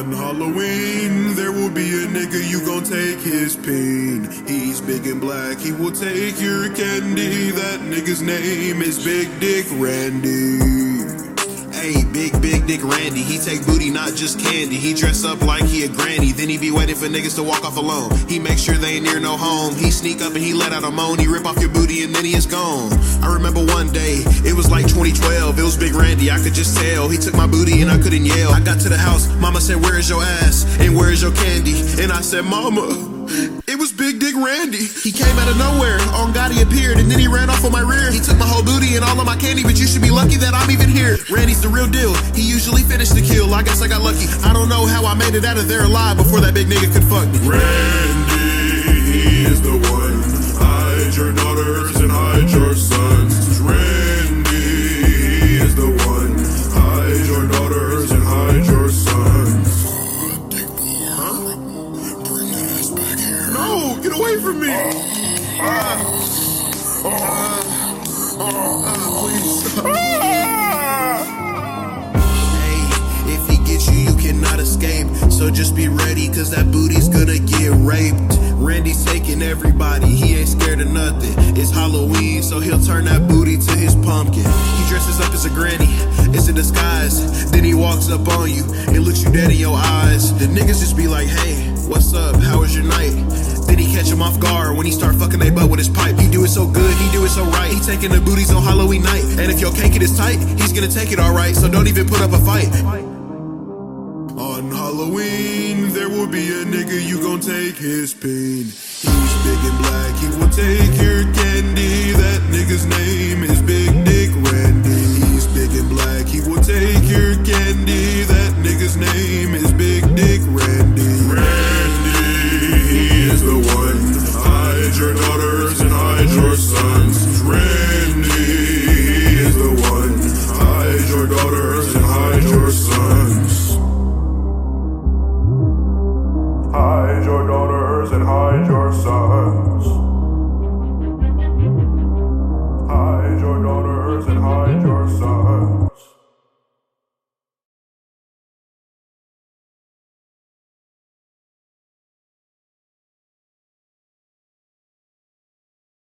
On Halloween, there will be a nigga you gon' take his pain. He's big and black, he will take your candy. That nigga's name is Big Dick Randy. Hey, big, big dick Randy. He take booty, not just candy. He dress up like he a granny. Then he be waiting for niggas to walk off alone. He make sure they ain't near no home. He sneak up and he let out a moan. He rip off your booty and then he is gone. I remember one day, it was like 2012. It was Big Randy, I could just tell. He took my booty and I couldn't yell. I got to the house, mama said, Where is your ass? And where is your candy? And I said, Mama. It was Big Dick Randy. He came out of nowhere. On God, he appeared, and then he ran off on my lucky that I'm even here. Randy's the real deal. He usually finished the kill. I guess I got lucky. I don't know how I made it out of there alive before that big nigga could fuck me. Randy, he is the one. Hide your daughters and hide your sons. Randy, he is the one. Hide your daughters and hide your sons. No, get away from me. Ah. Ah. Ah, hey, escape. So just be ready, cause that booty's gonna get raped. Randy's taking everybody, he ain't scared of nothing. It's Halloween, so he'll turn that booty to his pumpkin. He dresses up as a granny, it's a disguise. Then he walks up on you and looks you dead in your eyes. The niggas just be like, hey, what's up? How was your night? Then he catch him off guard when he start fucking they butt with his pipe. He do it so good, he do it so right. He taking the booties on Halloween night. And if your cake is tight, he's gonna take it alright. So don't even put up a fight. On Halloween, there will be a nigga you gon' take his pain. He's big and black, he will take your candy. That nigga's name is Big Dick Randy. He's big and black, he will take your candy. That nigga's name is and hide your sons.